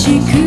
she could